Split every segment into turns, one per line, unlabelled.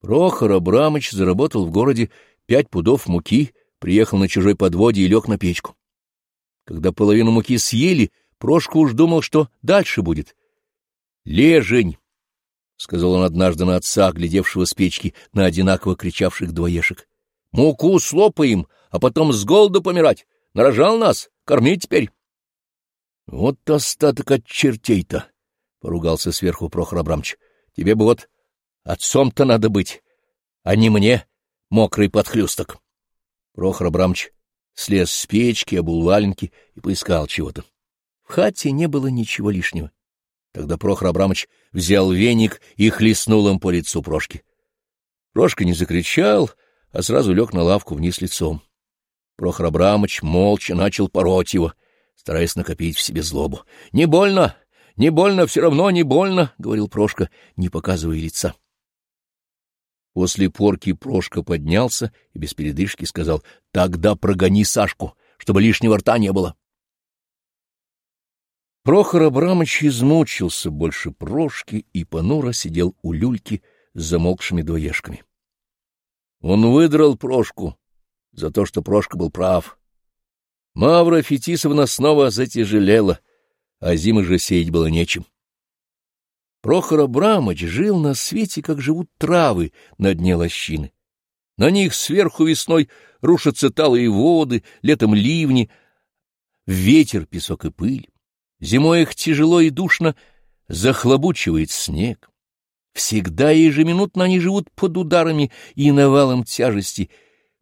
Прохор Абрамыч заработал в городе пять пудов муки, приехал на чужой подводе и лег на печку. Когда половину муки съели, Прошка уж думал, что дальше будет. — Лежень! — сказал он однажды на отца, глядевшего с печки на одинаково кричавших двоешек. — Муку слопаем, а потом с голоду помирать. Нарожал нас, корми теперь. — Вот остаток от чертей-то! — поругался сверху Прохор Абрамович. — Тебе бы вот отцом-то надо быть, а не мне, мокрый подхлюсток. Прохор Абрамович слез с печки, обул валенки и поискал чего-то. В хате не было ничего лишнего. Тогда Прохор Абрамович взял веник и хлестнул им по лицу Прошки. Прошка не закричал, а сразу лег на лавку вниз лицом. Прохор Абрамович молча начал пороть его, стараясь накопить в себе злобу. — Не больно, не больно, все равно не больно, — говорил Прошка, не показывая лица. После порки Прошка поднялся и без передышки сказал, — Тогда прогони Сашку, чтобы лишнего рта не было. Прохор Абрамович измучился больше Прошки и понуро сидел у люльки с замолкшими двоежками. Он выдрал Прошку за то, что Прошка был прав. Мавра Фетисовна снова затяжелела, а зимы же сеять было нечем. Прохор Абрамович жил на свете, как живут травы на дне лощины. На них сверху весной рушатся талые воды, летом ливни, ветер, песок и пыль. Зимой их тяжело и душно захлобучивает снег. Всегда ежеминутно они живут под ударами и навалом тяжести,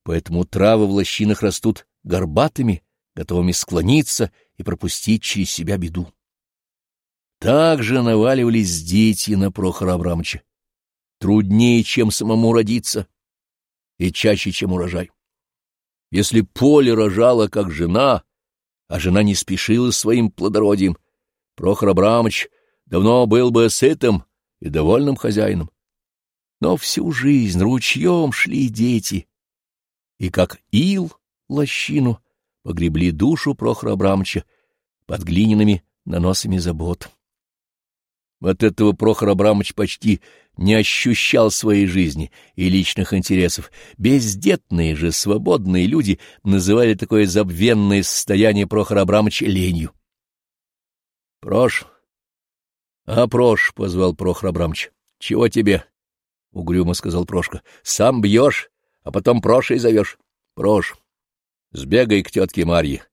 поэтому травы в лощинах растут горбатыми, готовыми склониться и пропустить через себя беду. Так же наваливались дети на Прохора Абрамовича. Труднее, чем самому родиться, и чаще, чем урожай. Если поле рожало, как жена, а жена не спешила своим плодородием, Прохор Абрамович давно был бы сытым и довольным хозяином. Но всю жизнь ручьем шли дети, и как ил лощину погребли душу Прохора Абрамовича под глиняными наносами забот. От этого Прохор Абрамович почти не ощущал своей жизни и личных интересов. Бездетные же, свободные люди называли такое забвенное состояние Прохора Абрамовича ленью. — Прош, а Прош, — позвал Прохор Абрамович, — чего тебе? — угрюмо сказал Прошка. — Сам бьешь, а потом Прошей зовешь. — Прош, сбегай к тетке Марье,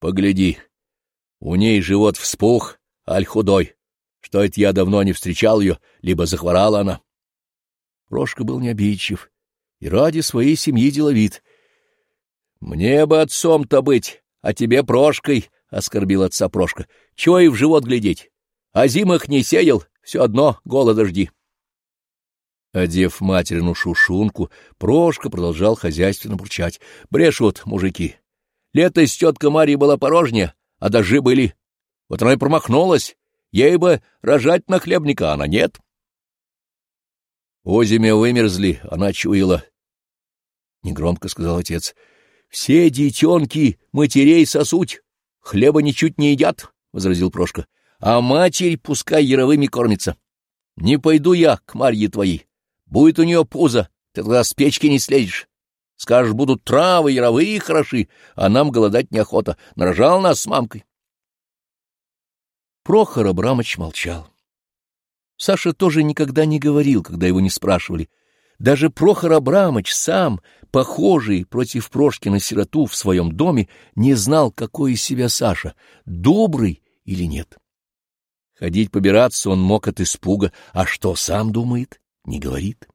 погляди. У ней живот вспух, аль худой что это я давно не встречал ее, либо захворала она. Прошка был необидчив и ради своей семьи деловит. — Мне бы отцом-то быть, а тебе Прошкой, — оскорбил отца Прошка. — Чего и в живот глядеть? А зимах не сеял, все одно голода жди. Одев материну шушунку, Прошка продолжал хозяйственно бурчать. — Брешут, мужики. Лето с тетка Марья была порожняя, а дожди были. Вот она и промахнулась, Ей бы рожать на хлебника, она нет. Озимя вымерзли, она чуяла. Негромко сказал отец. Все детенки матерей сосуть, хлеба ничуть не едят, — возразил Прошка. А матерь пускай яровыми кормится. Не пойду я к Марье твоей. Будет у нее пузо, ты тогда с печки не слезешь. Скажешь, будут травы яровые хороши, а нам голодать неохота. Нарожал нас с мамкой. Прохор Абрамович молчал. Саша тоже никогда не говорил, когда его не спрашивали. Даже Прохор Абрамович сам, похожий против Прошкина сироту в своем доме, не знал, какой из себя Саша, добрый или нет. Ходить побираться он мог от испуга, а что сам думает, не говорит.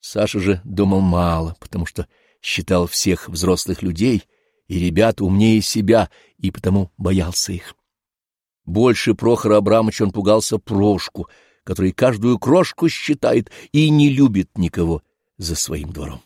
Саша же думал мало, потому что считал всех взрослых людей и ребят умнее себя, и потому боялся их. Больше Прохора Абрамовича он пугался Прошку, который каждую крошку считает и не любит никого за своим двором.